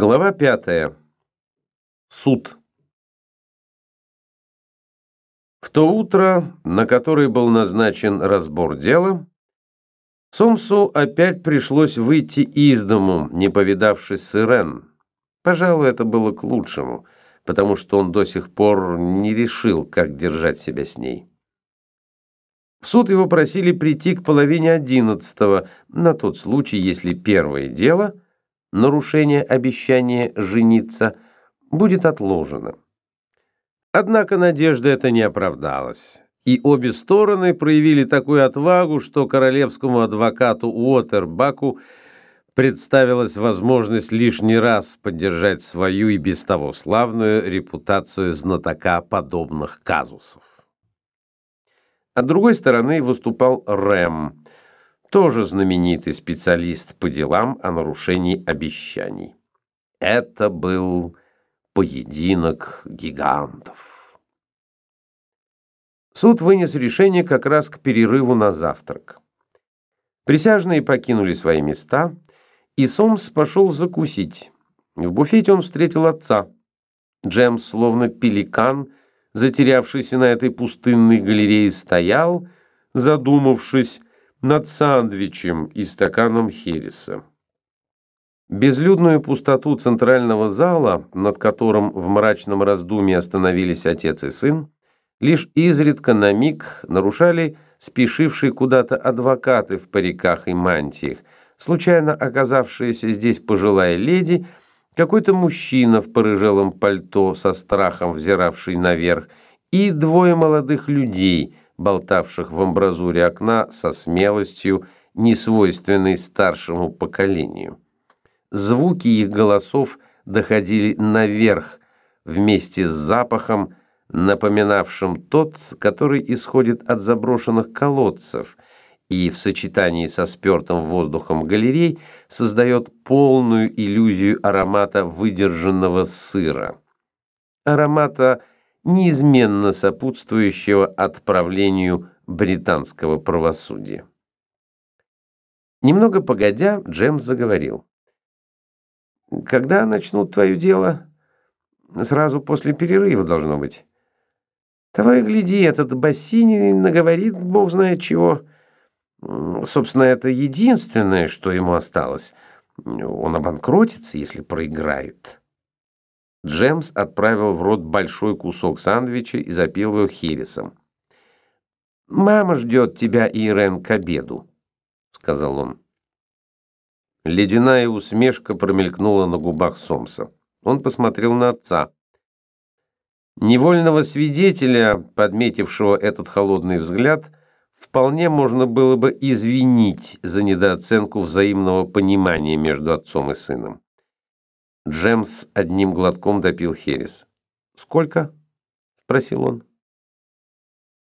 Глава пятая. Суд. В то утро, на которое был назначен разбор дела, Сомсу опять пришлось выйти из дому, не повидавшись с Ирен. Пожалуй, это было к лучшему, потому что он до сих пор не решил, как держать себя с ней. В суд его просили прийти к половине одиннадцатого, на тот случай, если первое дело — нарушение обещания жениться будет отложено. Однако надежда эта не оправдалась, и обе стороны проявили такую отвагу, что королевскому адвокату Уотербаку представилась возможность лишний раз поддержать свою и без того славную репутацию знатока подобных казусов. С другой стороны выступал Рэм – тоже знаменитый специалист по делам о нарушении обещаний. Это был поединок гигантов. Суд вынес решение как раз к перерыву на завтрак. Присяжные покинули свои места, и Сомс пошел закусить. В буфете он встретил отца. Джемс, словно пеликан, затерявшийся на этой пустынной галерее, стоял, задумавшись, над сандвичем и стаканом хереса. Безлюдную пустоту центрального зала, над которым в мрачном раздумье остановились отец и сын, лишь изредка на миг нарушали спешившие куда-то адвокаты в париках и мантиях, случайно оказавшаяся здесь пожилая леди, какой-то мужчина в порыжелом пальто со страхом взиравший наверх, и двое молодых людей – болтавших в амбразуре окна со смелостью, несвойственной старшему поколению. Звуки их голосов доходили наверх вместе с запахом, напоминавшим тот, который исходит от заброшенных колодцев и в сочетании со спертым воздухом галерей создает полную иллюзию аромата выдержанного сыра. Аромата – неизменно сопутствующего отправлению британского правосудия. Немного погодя, Джемс заговорил. «Когда начнут твое дело?» «Сразу после перерыва должно быть». «Того гляди, этот Бассини наговорит бог знает чего. Собственно, это единственное, что ему осталось. Он обанкротится, если проиграет». Джемс отправил в рот большой кусок сандвича и запил его хересом. «Мама ждет тебя, Ирен, к обеду», — сказал он. Ледяная усмешка промелькнула на губах Сомса. Он посмотрел на отца. Невольного свидетеля, подметившего этот холодный взгляд, вполне можно было бы извинить за недооценку взаимного понимания между отцом и сыном. Джемс одним глотком допил херес. «Сколько?» — спросил он.